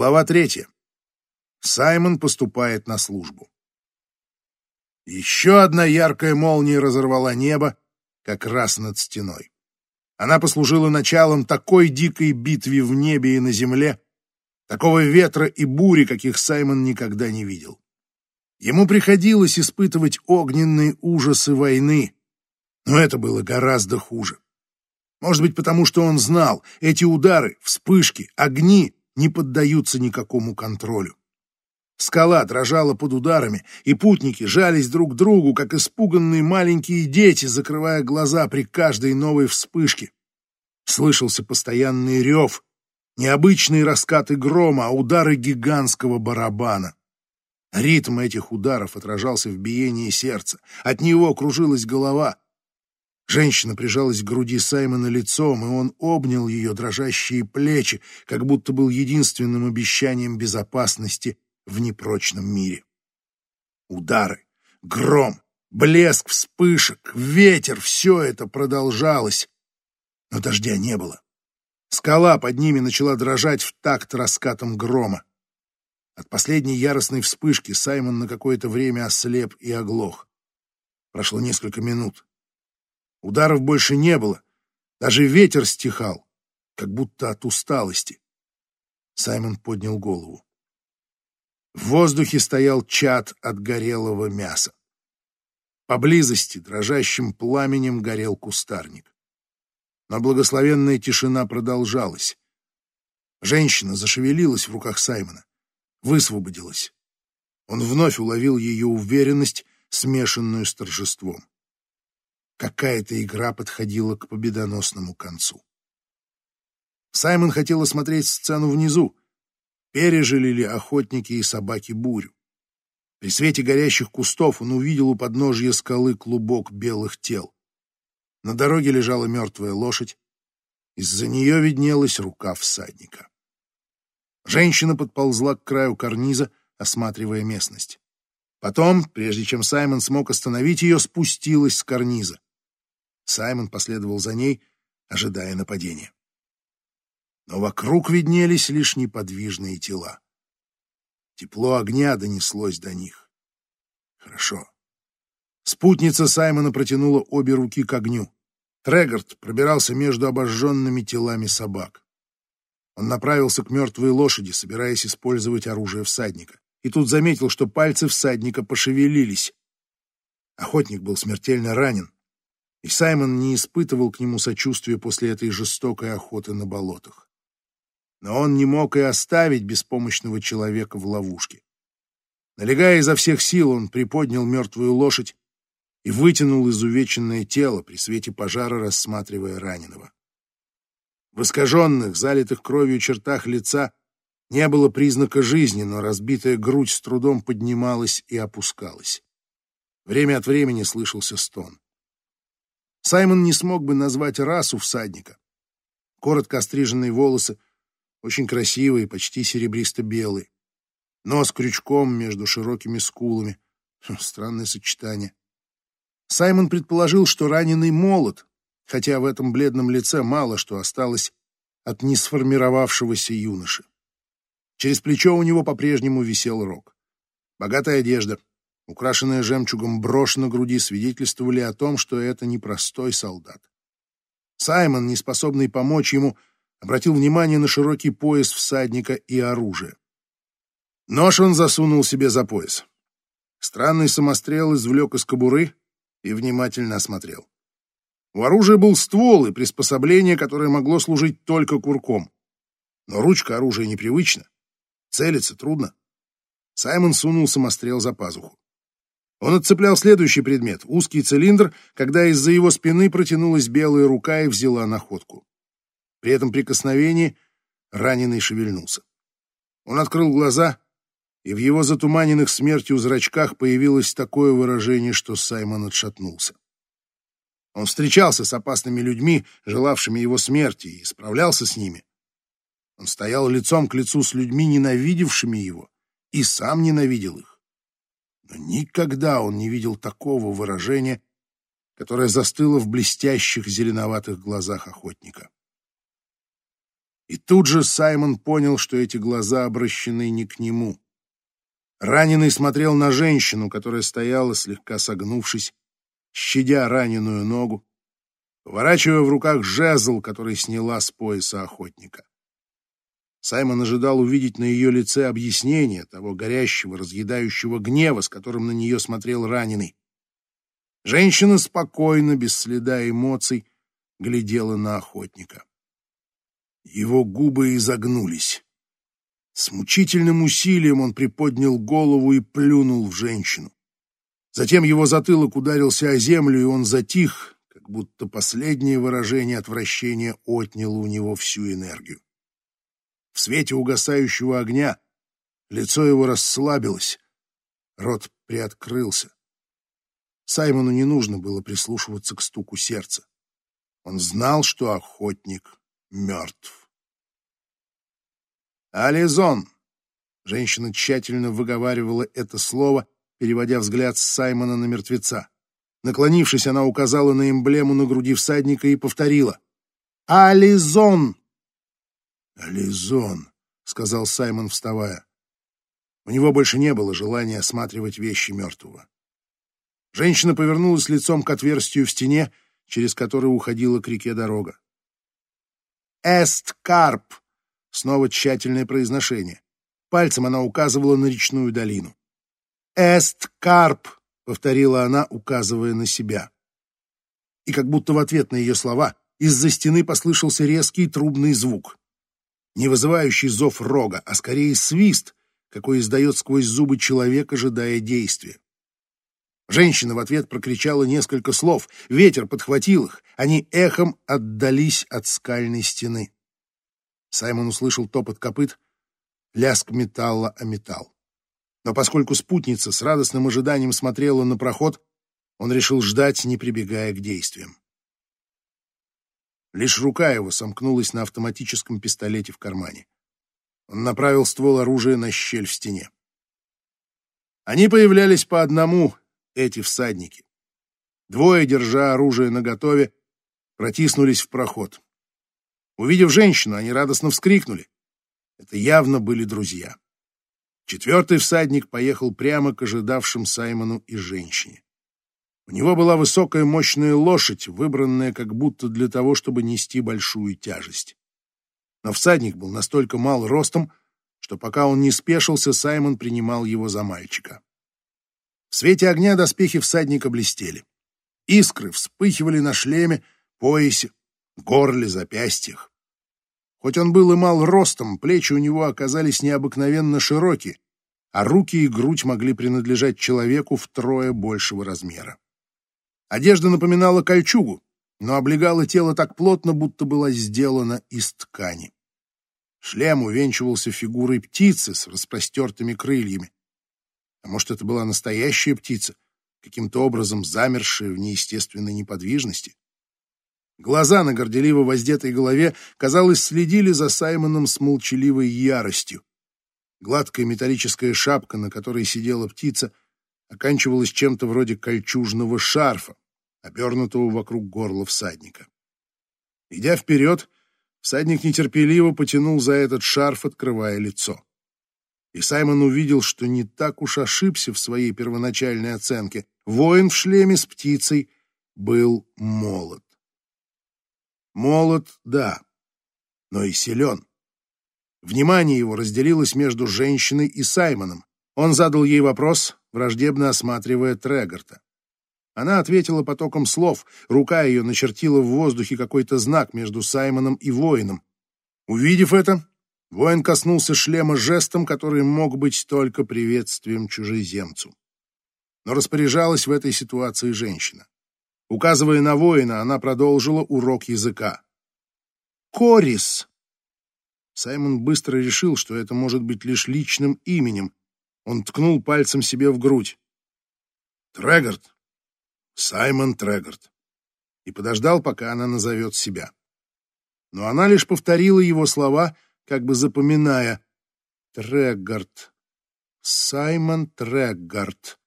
Глава третья. Саймон поступает на службу. Еще одна яркая молния разорвала небо как раз над стеной. Она послужила началом такой дикой битве в небе и на земле, такого ветра и бури, каких Саймон никогда не видел. Ему приходилось испытывать огненные ужасы войны, но это было гораздо хуже. Может быть, потому что он знал, эти удары, вспышки, огни не поддаются никакому контролю. Скала дрожала под ударами, и путники жались друг к другу, как испуганные маленькие дети, закрывая глаза при каждой новой вспышке. Слышался постоянный рев, необычные раскаты грома, а удары гигантского барабана. Ритм этих ударов отражался в биении сердца. От него кружилась голова. Женщина прижалась к груди Саймона лицом, и он обнял ее дрожащие плечи, как будто был единственным обещанием безопасности в непрочном мире. Удары, гром, блеск вспышек, ветер — все это продолжалось. Но дождя не было. Скала под ними начала дрожать в такт раскатом грома. От последней яростной вспышки Саймон на какое-то время ослеп и оглох. Прошло несколько минут. Ударов больше не было. Даже ветер стихал, как будто от усталости. Саймон поднял голову. В воздухе стоял чад от горелого мяса. Поблизости дрожащим пламенем горел кустарник. Но благословенная тишина продолжалась. Женщина зашевелилась в руках Саймона, высвободилась. Он вновь уловил ее уверенность, смешанную с торжеством. Какая-то игра подходила к победоносному концу. Саймон хотел осмотреть сцену внизу, пережили ли охотники и собаки бурю. При свете горящих кустов он увидел у подножья скалы клубок белых тел. На дороге лежала мертвая лошадь. Из-за нее виднелась рука всадника. Женщина подползла к краю карниза, осматривая местность. Потом, прежде чем Саймон смог остановить ее, спустилась с карниза. Саймон последовал за ней, ожидая нападения но вокруг виднелись лишь неподвижные тела. Тепло огня донеслось до них. Хорошо. Спутница Саймона протянула обе руки к огню. Трегард пробирался между обожженными телами собак. Он направился к мертвой лошади, собираясь использовать оружие всадника. И тут заметил, что пальцы всадника пошевелились. Охотник был смертельно ранен, и Саймон не испытывал к нему сочувствия после этой жестокой охоты на болотах но он не мог и оставить беспомощного человека в ловушке. Налегая изо всех сил, он приподнял мертвую лошадь и вытянул изувеченное тело при свете пожара, рассматривая раненого. В искаженных, залитых кровью чертах лица не было признака жизни, но разбитая грудь с трудом поднималась и опускалась. Время от времени слышался стон. Саймон не смог бы назвать расу всадника. Коротко остриженные волосы — очень красивый, почти серебристо-белый. Нос крючком между широкими скулами. Хм, странное сочетание. Саймон предположил, что раненый молод, хотя в этом бледном лице мало что осталось от несформировавшегося юноши. Через плечо у него по-прежнему висел рог. Богатая одежда, украшенная жемчугом брошь на груди, свидетельствовали о том, что это непростой солдат. Саймон, не способный помочь ему, — обратил внимание на широкий пояс всадника и оружие. Нож он засунул себе за пояс. Странный самострел извлек из кобуры и внимательно осмотрел. У оружия был ствол и приспособление, которое могло служить только курком. Но ручка оружия непривычна. Целиться трудно. Саймон сунул самострел за пазуху. Он отцеплял следующий предмет — узкий цилиндр, когда из-за его спины протянулась белая рука и взяла находку. При этом прикосновении раненый шевельнулся. Он открыл глаза, и в его затуманенных смертью зрачках появилось такое выражение, что Саймон отшатнулся. Он встречался с опасными людьми, желавшими его смерти, и справлялся с ними. Он стоял лицом к лицу с людьми, ненавидевшими его, и сам ненавидел их. Но никогда он не видел такого выражения, которое застыло в блестящих зеленоватых глазах охотника. И тут же Саймон понял, что эти глаза обращены не к нему. Раненый смотрел на женщину, которая стояла, слегка согнувшись, щадя раненую ногу, поворачивая в руках жезл, который сняла с пояса охотника. Саймон ожидал увидеть на ее лице объяснение того горящего, разъедающего гнева, с которым на нее смотрел раненый. Женщина спокойно, без следа эмоций, глядела на охотника. Его губы изогнулись. С мучительным усилием он приподнял голову и плюнул в женщину. Затем его затылок ударился о землю, и он затих, как будто последнее выражение отвращения отняло у него всю энергию. В свете угасающего огня лицо его расслабилось, рот приоткрылся. Саймону не нужно было прислушиваться к стуку сердца. Он знал, что охотник мертв. «Ализон!» Женщина тщательно выговаривала это слово, переводя взгляд с Саймона на мертвеца. Наклонившись, она указала на эмблему на груди всадника и повторила. «Ализон!» «Ализон», — сказал Саймон, вставая. У него больше не было желания осматривать вещи мертвого. Женщина повернулась лицом к отверстию в стене, через которое уходила к реке дорога. «Эсткарп!» — снова тщательное произношение. Пальцем она указывала на речную долину. «Эсткарп!» — повторила она, указывая на себя. И как будто в ответ на ее слова из-за стены послышался резкий трубный звук не вызывающий зов рога, а скорее свист, какой издает сквозь зубы человек, ожидая действия. Женщина в ответ прокричала несколько слов, ветер подхватил их, они эхом отдались от скальной стены. Саймон услышал топот копыт, лязг металла о металл. Но поскольку спутница с радостным ожиданием смотрела на проход, он решил ждать, не прибегая к действиям. Лишь рука его сомкнулась на автоматическом пистолете в кармане. Он направил ствол оружия на щель в стене. Они появлялись по одному, эти всадники. Двое, держа оружие наготове, протиснулись в проход. Увидев женщину, они радостно вскрикнули. Это явно были друзья. Четвертый всадник поехал прямо к ожидавшим Саймону и женщине. У него была высокая мощная лошадь, выбранная как будто для того, чтобы нести большую тяжесть. Но всадник был настолько мал ростом, что пока он не спешился, Саймон принимал его за мальчика. В свете огня доспехи всадника блестели. Искры вспыхивали на шлеме, поясе, горле, запястьях. Хоть он был и мал ростом, плечи у него оказались необыкновенно широкие, а руки и грудь могли принадлежать человеку втрое большего размера. Одежда напоминала кольчугу, но облегала тело так плотно, будто была сделана из ткани. Шлем увенчивался фигурой птицы с распростертыми крыльями. А может, это была настоящая птица, каким-то образом замершая в неестественной неподвижности? Глаза на горделиво воздетой голове, казалось, следили за Саймоном с молчаливой яростью. Гладкая металлическая шапка, на которой сидела птица, оканчивалась чем-то вроде кольчужного шарфа, обернутого вокруг горла всадника. Идя вперед, всадник нетерпеливо потянул за этот шарф, открывая лицо. И Саймон увидел, что не так уж ошибся в своей первоначальной оценке. Воин в шлеме с птицей был молод. Молод, да, но и силен. Внимание его разделилось между женщиной и Саймоном. Он задал ей вопрос, враждебно осматривая Трегарта. Она ответила потоком слов, рука ее начертила в воздухе какой-то знак между Саймоном и воином. Увидев это, воин коснулся шлема жестом, который мог быть только приветствием чужеземцу. Но распоряжалась в этой ситуации женщина. Указывая на воина, она продолжила урок языка. «Корис!» Саймон быстро решил, что это может быть лишь личным именем. Он ткнул пальцем себе в грудь. «Трегард, Саймон Трегард, и подождал, пока она назовет себя. Но она лишь повторила его слова, как бы запоминая «Трегард, Саймон Трегард».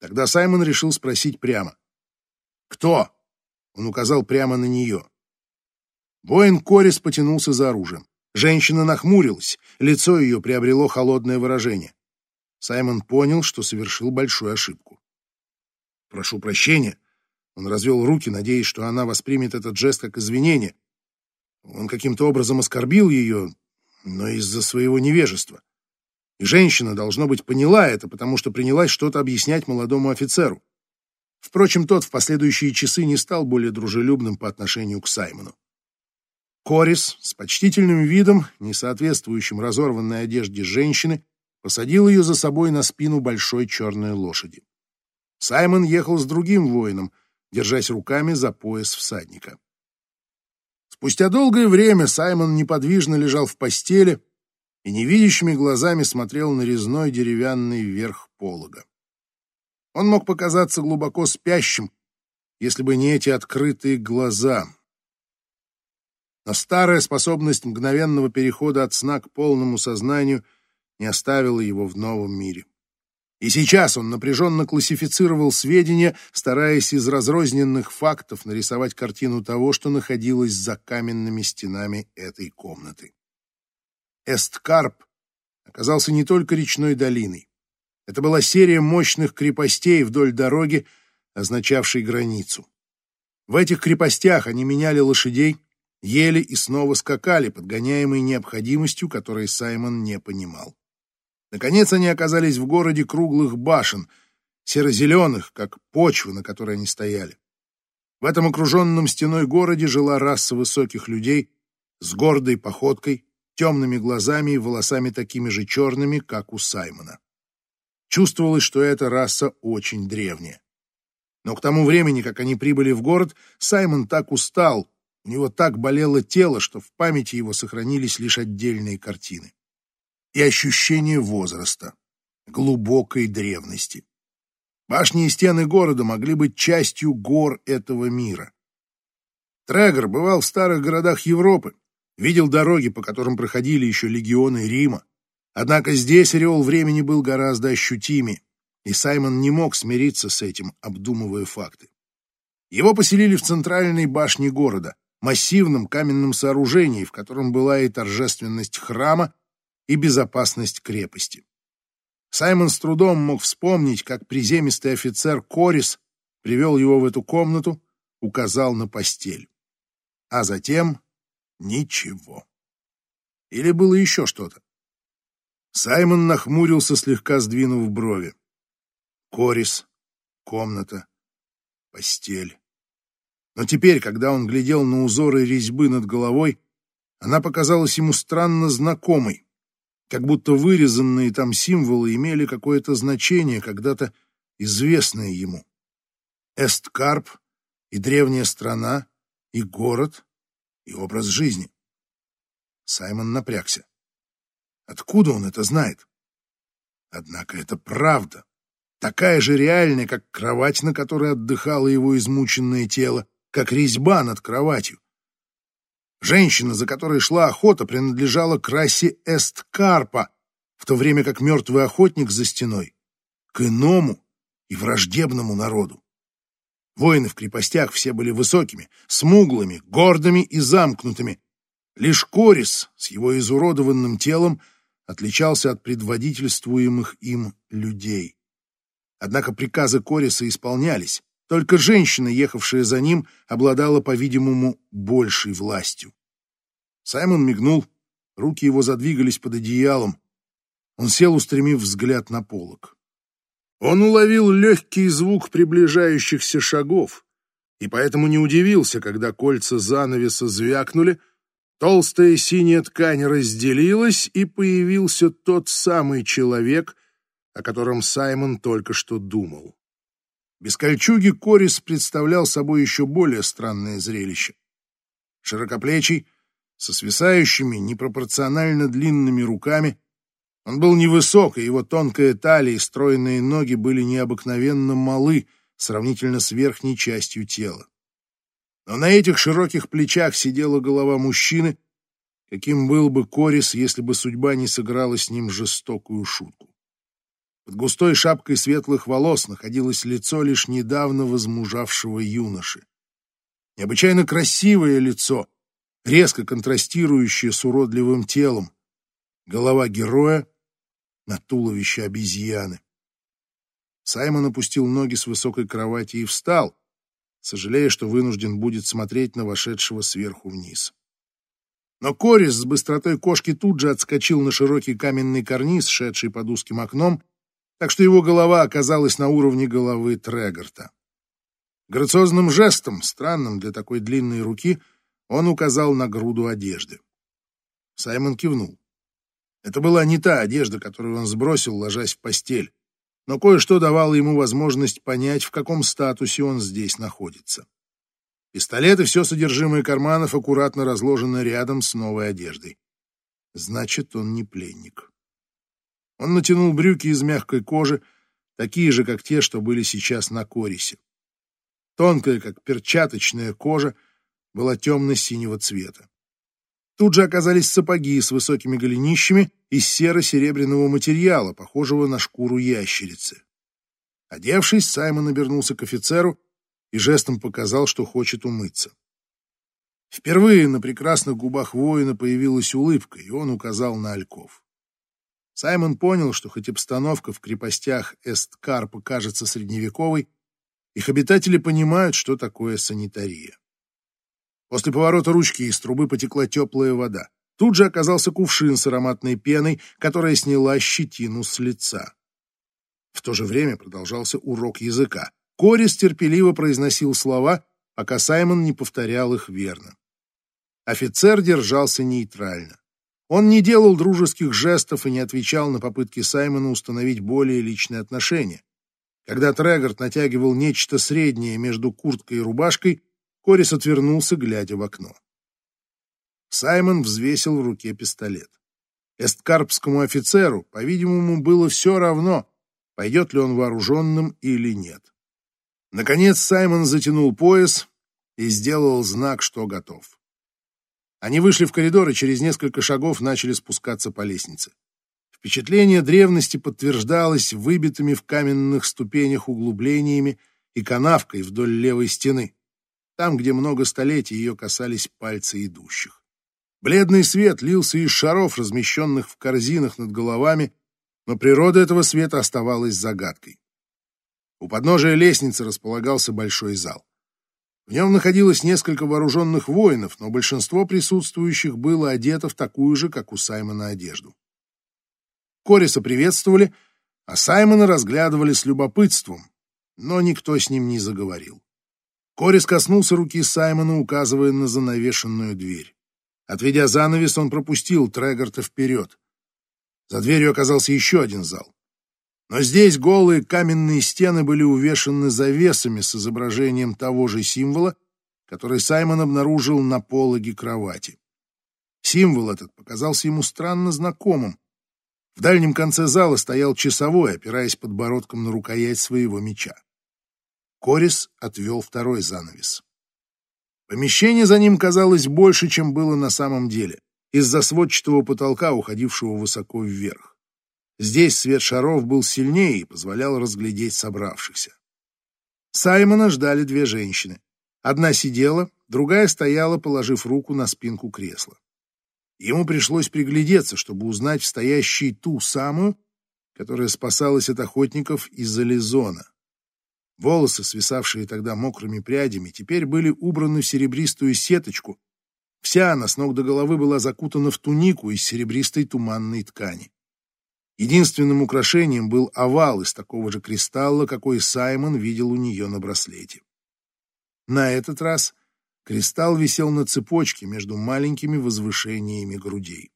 Тогда Саймон решил спросить прямо. «Кто?» — он указал прямо на нее. Воин Корис потянулся за оружием. Женщина нахмурилась, лицо ее приобрело холодное выражение. Саймон понял, что совершил большую ошибку. «Прошу прощения». Он развел руки, надеясь, что она воспримет этот жест как извинение. Он каким-то образом оскорбил ее, но из-за своего невежества. И женщина, должно быть, поняла это, потому что принялась что-то объяснять молодому офицеру. Впрочем, тот в последующие часы не стал более дружелюбным по отношению к Саймону. Корис с почтительным видом, не соответствующим разорванной одежде женщины, посадил ее за собой на спину большой черной лошади. Саймон ехал с другим воином, держась руками за пояс всадника. Спустя долгое время Саймон неподвижно лежал в постели и невидящими глазами смотрел на резной деревянный верх полога. Он мог показаться глубоко спящим, если бы не эти открытые глаза. Но старая способность мгновенного перехода от сна к полному сознанию не оставила его в новом мире. И сейчас он напряженно классифицировал сведения, стараясь из разрозненных фактов нарисовать картину того, что находилось за каменными стенами этой комнаты. Эсткарп оказался не только речной долиной. Это была серия мощных крепостей вдоль дороги, означавшей границу. В этих крепостях они меняли лошадей, ели и снова скакали, подгоняемые необходимостью, которой Саймон не понимал. Наконец они оказались в городе круглых башен, серо-зеленых, как почва, на которой они стояли. В этом окруженном стеной городе жила раса высоких людей с гордой походкой, темными глазами и волосами такими же черными, как у Саймона. Чувствовалось, что эта раса очень древняя. Но к тому времени, как они прибыли в город, Саймон так устал, у него так болело тело, что в памяти его сохранились лишь отдельные картины. И ощущение возраста, глубокой древности. Башни и стены города могли быть частью гор этого мира. Трегор бывал в старых городах Европы, видел дороги, по которым проходили еще легионы Рима, Однако здесь ореол времени был гораздо ощутимее, и Саймон не мог смириться с этим, обдумывая факты. Его поселили в центральной башне города, массивном каменном сооружении, в котором была и торжественность храма, и безопасность крепости. Саймон с трудом мог вспомнить, как приземистый офицер Корис привел его в эту комнату, указал на постель. А затем ничего. Или было еще что-то. Саймон нахмурился, слегка сдвинув брови. Корис, комната, постель. Но теперь, когда он глядел на узоры резьбы над головой, она показалась ему странно знакомой, как будто вырезанные там символы имели какое-то значение, когда-то известное ему. Эсткарп и древняя страна, и город, и образ жизни. Саймон напрягся. Откуда он это знает? Однако это правда. Такая же реальная, как кровать, на которой отдыхало его измученное тело, как резьба над кроватью. Женщина, за которой шла охота, принадлежала к расе Эсткарпа, в то время как мертвый охотник за стеной — к иному и враждебному народу. Воины в крепостях все были высокими, смуглыми, гордыми и замкнутыми. Лишь Корис с его изуродованным телом — отличался от предводительствуемых им людей. Однако приказы Кориса исполнялись, только женщина, ехавшая за ним, обладала, по-видимому, большей властью. Саймон мигнул, руки его задвигались под одеялом. Он сел, устремив взгляд на полок. Он уловил легкий звук приближающихся шагов, и поэтому не удивился, когда кольца занавеса звякнули, Толстая синяя ткань разделилась, и появился тот самый человек, о котором Саймон только что думал. Без кольчуги Корис представлял собой еще более странное зрелище. Широкоплечий, со свисающими, непропорционально длинными руками, он был невысок, и его тонкая талия и стройные ноги были необыкновенно малы сравнительно с верхней частью тела. Но на этих широких плечах сидела голова мужчины, каким был бы Корис, если бы судьба не сыграла с ним жестокую шутку. Под густой шапкой светлых волос находилось лицо лишь недавно возмужавшего юноши. Необычайно красивое лицо, резко контрастирующее с уродливым телом, голова героя на туловище обезьяны. Саймон опустил ноги с высокой кровати и встал, сожалея, что вынужден будет смотреть на вошедшего сверху вниз. Но Корис с быстротой кошки тут же отскочил на широкий каменный карниз, шедший под узким окном, так что его голова оказалась на уровне головы Трегорта. Грациозным жестом, странным для такой длинной руки, он указал на груду одежды. Саймон кивнул. Это была не та одежда, которую он сбросил, ложась в постель, но кое-что давало ему возможность понять, в каком статусе он здесь находится. Пистолет и все содержимое карманов аккуратно разложено рядом с новой одеждой. Значит, он не пленник. Он натянул брюки из мягкой кожи, такие же, как те, что были сейчас на корисе. Тонкая, как перчаточная кожа, была темно-синего цвета. Тут же оказались сапоги с высокими голенищами из серо-серебряного материала, похожего на шкуру ящерицы. Одевшись, Саймон обернулся к офицеру и жестом показал, что хочет умыться. Впервые на прекрасных губах воина появилась улыбка, и он указал на ольков. Саймон понял, что хоть обстановка в крепостях Эсткарпа кажется средневековой, их обитатели понимают, что такое санитария. После поворота ручки из трубы потекла теплая вода. Тут же оказался кувшин с ароматной пеной, которая сняла щетину с лица. В то же время продолжался урок языка. Корис терпеливо произносил слова, пока Саймон не повторял их верно. Офицер держался нейтрально. Он не делал дружеских жестов и не отвечал на попытки Саймона установить более личные отношения. Когда Трегорд натягивал нечто среднее между курткой и рубашкой, Корис отвернулся, глядя в окно. Саймон взвесил в руке пистолет. Эсткарпскому офицеру, по-видимому, было все равно, пойдет ли он вооруженным или нет. Наконец Саймон затянул пояс и сделал знак, что готов. Они вышли в коридор и через несколько шагов начали спускаться по лестнице. Впечатление древности подтверждалось выбитыми в каменных ступенях углублениями и канавкой вдоль левой стены, там, где много столетий ее касались пальцы идущих. Бледный свет лился из шаров, размещенных в корзинах над головами, но природа этого света оставалась загадкой. У подножия лестницы располагался большой зал. В нем находилось несколько вооруженных воинов, но большинство присутствующих было одето в такую же, как у Саймона, одежду. Кориса приветствовали, а Саймона разглядывали с любопытством, но никто с ним не заговорил. Корис коснулся руки Саймона, указывая на занавешенную дверь. Отведя занавес, он пропустил Трегорта вперед. За дверью оказался еще один зал. Но здесь голые каменные стены были увешаны завесами с изображением того же символа, который Саймон обнаружил на пологе кровати. Символ этот показался ему странно знакомым. В дальнем конце зала стоял часовой, опираясь подбородком на рукоять своего меча. Корис отвел второй занавес. Помещение за ним казалось больше, чем было на самом деле, из-за сводчатого потолка, уходившего высоко вверх. Здесь свет шаров был сильнее и позволял разглядеть собравшихся. Саймона ждали две женщины. Одна сидела, другая стояла, положив руку на спинку кресла. Ему пришлось приглядеться, чтобы узнать в стоящей ту самую, которая спасалась от охотников из-за лизона. Волосы, свисавшие тогда мокрыми прядями, теперь были убраны в серебристую сеточку. Вся она с ног до головы была закутана в тунику из серебристой туманной ткани. Единственным украшением был овал из такого же кристалла, какой Саймон видел у нее на браслете. На этот раз кристалл висел на цепочке между маленькими возвышениями грудей.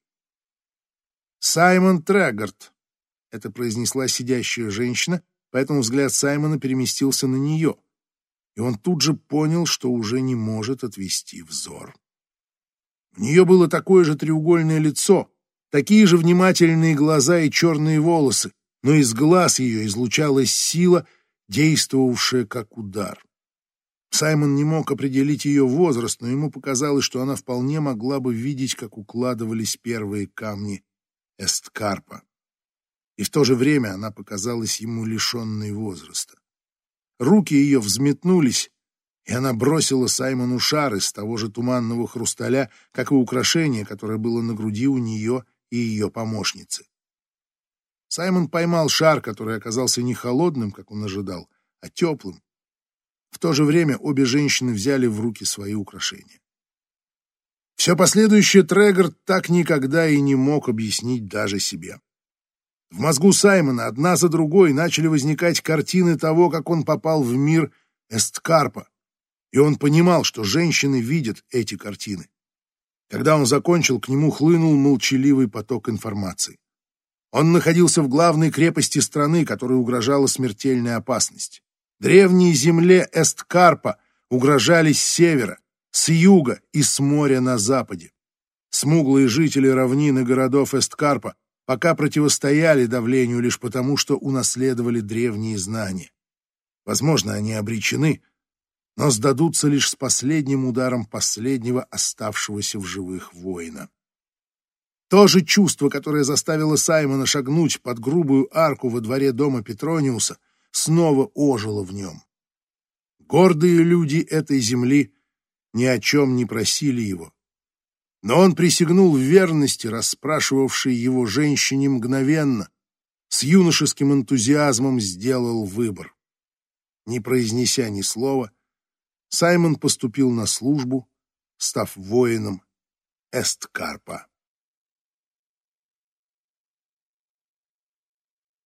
«Саймон Трегорд», — это произнесла сидящая женщина, поэтому взгляд Саймона переместился на нее, и он тут же понял, что уже не может отвести взор. У нее было такое же треугольное лицо, такие же внимательные глаза и черные волосы, но из глаз ее излучалась сила, действовавшая как удар. Саймон не мог определить ее возраст, но ему показалось, что она вполне могла бы видеть, как укладывались первые камни Эсткарпа. И в то же время она показалась ему лишенной возраста. Руки ее взметнулись, и она бросила Саймону шар из того же туманного хрусталя, как и украшение, которое было на груди у нее и ее помощницы. Саймон поймал шар, который оказался не холодным, как он ожидал, а теплым. В то же время обе женщины взяли в руки свои украшения. Все последующее Трегор так никогда и не мог объяснить даже себе. В мозгу Саймона одна за другой начали возникать картины того, как он попал в мир Эсткарпа, и он понимал, что женщины видят эти картины. Когда он закончил, к нему хлынул молчаливый поток информации. Он находился в главной крепости страны, которой угрожала смертельная опасность. Древние земле Эсткарпа угрожали с севера, с юга и с моря на западе. Смуглые жители равнины городов Эсткарпа пока противостояли давлению лишь потому, что унаследовали древние знания. Возможно, они обречены, но сдадутся лишь с последним ударом последнего оставшегося в живых воина. То же чувство, которое заставило Саймона шагнуть под грубую арку во дворе дома Петрониуса, снова ожило в нем. Гордые люди этой земли ни о чем не просили его. Но он присягнул в верности, расспрашивавшей его женщине мгновенно, с юношеским энтузиазмом сделал выбор. Не произнеся ни слова, Саймон поступил на службу, став воином Эсткарпа.